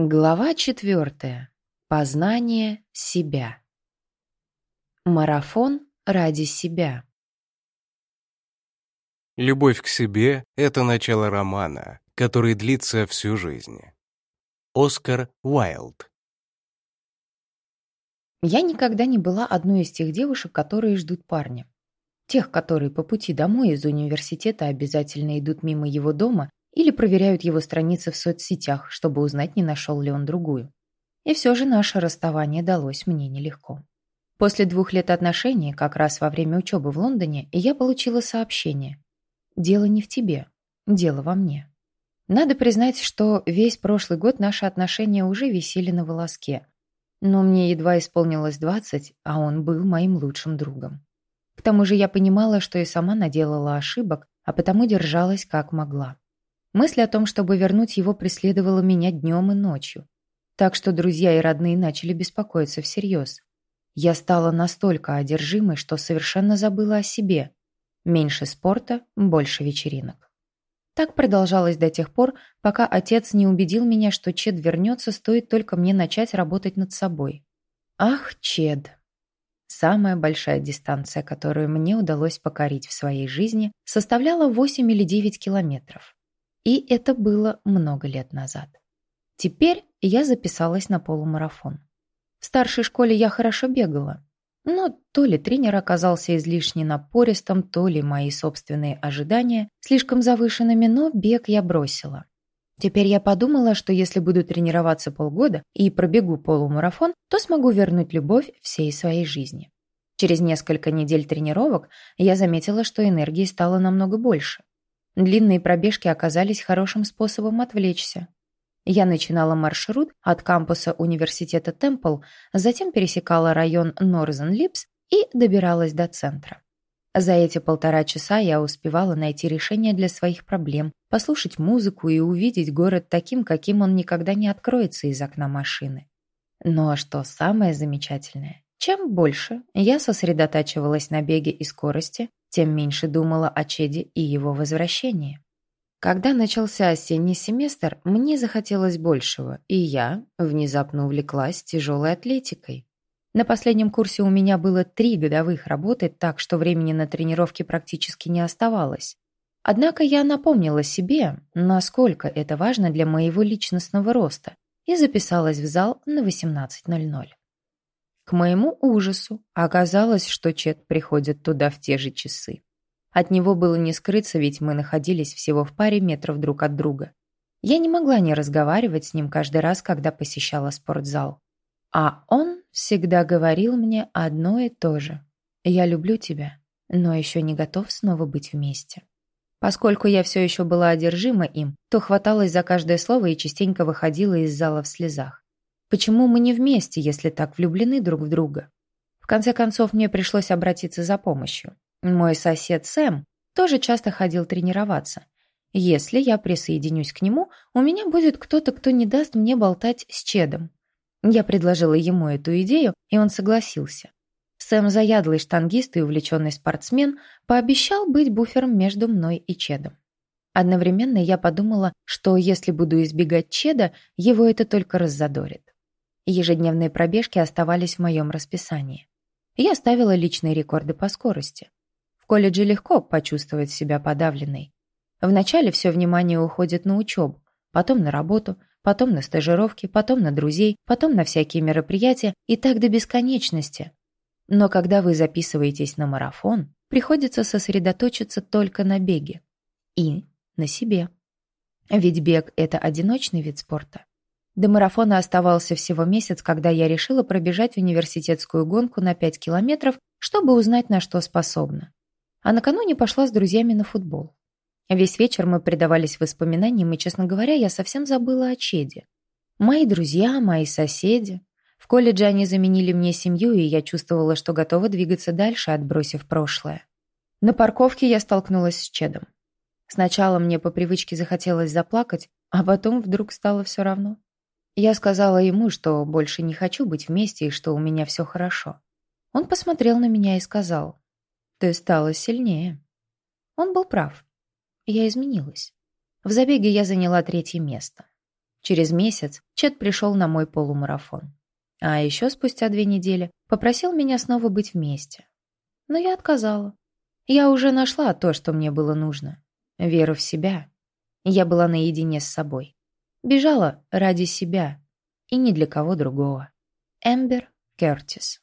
Глава четвертая. Познание себя. Марафон ради себя. Любовь к себе — это начало романа, который длится всю жизнь. Оскар Уайлд. Я никогда не была одной из тех девушек, которые ждут парня. Тех, которые по пути домой из университета обязательно идут мимо его дома или проверяют его страницы в соцсетях, чтобы узнать, не нашел ли он другую. И все же наше расставание далось мне нелегко. После двух лет отношений, как раз во время учебы в Лондоне, я получила сообщение. «Дело не в тебе, дело во мне». Надо признать, что весь прошлый год наши отношения уже висели на волоске. Но мне едва исполнилось 20, а он был моим лучшим другом. К тому же я понимала, что и сама наделала ошибок, а потому держалась как могла. Мысль о том, чтобы вернуть его, преследовала меня днем и ночью. Так что друзья и родные начали беспокоиться всерьез. Я стала настолько одержимой, что совершенно забыла о себе. Меньше спорта, больше вечеринок. Так продолжалось до тех пор, пока отец не убедил меня, что Чед вернется, стоит только мне начать работать над собой. Ах, Чед. Самая большая дистанция, которую мне удалось покорить в своей жизни, составляла 8 или 9 километров. И это было много лет назад. Теперь я записалась на полумарафон. В старшей школе я хорошо бегала. Но то ли тренер оказался излишне напористым, то ли мои собственные ожидания слишком завышенными, но бег я бросила. Теперь я подумала, что если буду тренироваться полгода и пробегу полумарафон, то смогу вернуть любовь всей своей жизни. Через несколько недель тренировок я заметила, что энергии стало намного больше. Длинные пробежки оказались хорошим способом отвлечься. Я начинала маршрут от кампуса университета Темпл, затем пересекала район Норзен Липс и добиралась до центра. За эти полтора часа я успевала найти решение для своих проблем, послушать музыку и увидеть город таким, каким он никогда не откроется из окна машины. Ну а что самое замечательное? Чем больше я сосредотачивалась на беге и скорости, тем меньше думала о Чеде и его возвращении. Когда начался осенний семестр, мне захотелось большего, и я внезапно увлеклась тяжелой атлетикой. На последнем курсе у меня было три годовых работы, так что времени на тренировки практически не оставалось. Однако я напомнила себе, насколько это важно для моего личностного роста, и записалась в зал на 18.00. К моему ужасу оказалось, что Чет приходит туда в те же часы. От него было не скрыться, ведь мы находились всего в паре метров друг от друга. Я не могла не разговаривать с ним каждый раз, когда посещала спортзал. А он всегда говорил мне одно и то же. «Я люблю тебя, но еще не готов снова быть вместе». Поскольку я все еще была одержима им, то хваталась за каждое слово и частенько выходила из зала в слезах. Почему мы не вместе, если так влюблены друг в друга? В конце концов, мне пришлось обратиться за помощью. Мой сосед Сэм тоже часто ходил тренироваться. Если я присоединюсь к нему, у меня будет кто-то, кто не даст мне болтать с Чедом. Я предложила ему эту идею, и он согласился. Сэм, заядлый штангист и увлеченный спортсмен, пообещал быть буфером между мной и Чедом. Одновременно я подумала, что если буду избегать Чеда, его это только раззадорит. Ежедневные пробежки оставались в моем расписании. Я ставила личные рекорды по скорости. В колледже легко почувствовать себя подавленной. Вначале все внимание уходит на учебу, потом на работу, потом на стажировки, потом на друзей, потом на всякие мероприятия и так до бесконечности. Но когда вы записываетесь на марафон, приходится сосредоточиться только на беге и на себе. Ведь бег – это одиночный вид спорта. До марафона оставался всего месяц, когда я решила пробежать университетскую гонку на 5 километров, чтобы узнать, на что способна. А накануне пошла с друзьями на футбол. Весь вечер мы предавались воспоминаниям, и, честно говоря, я совсем забыла о Чеде. Мои друзья, мои соседи. В колледже они заменили мне семью, и я чувствовала, что готова двигаться дальше, отбросив прошлое. На парковке я столкнулась с Чедом. Сначала мне по привычке захотелось заплакать, а потом вдруг стало все равно. Я сказала ему, что больше не хочу быть вместе и что у меня все хорошо. Он посмотрел на меня и сказал, «Ты стала сильнее». Он был прав. Я изменилась. В забеге я заняла третье место. Через месяц Чет пришел на мой полумарафон. А еще спустя две недели попросил меня снова быть вместе. Но я отказала. Я уже нашла то, что мне было нужно. Веру в себя. Я была наедине с собой. Бежала ради себя и ни для кого другого. Эмбер Кертис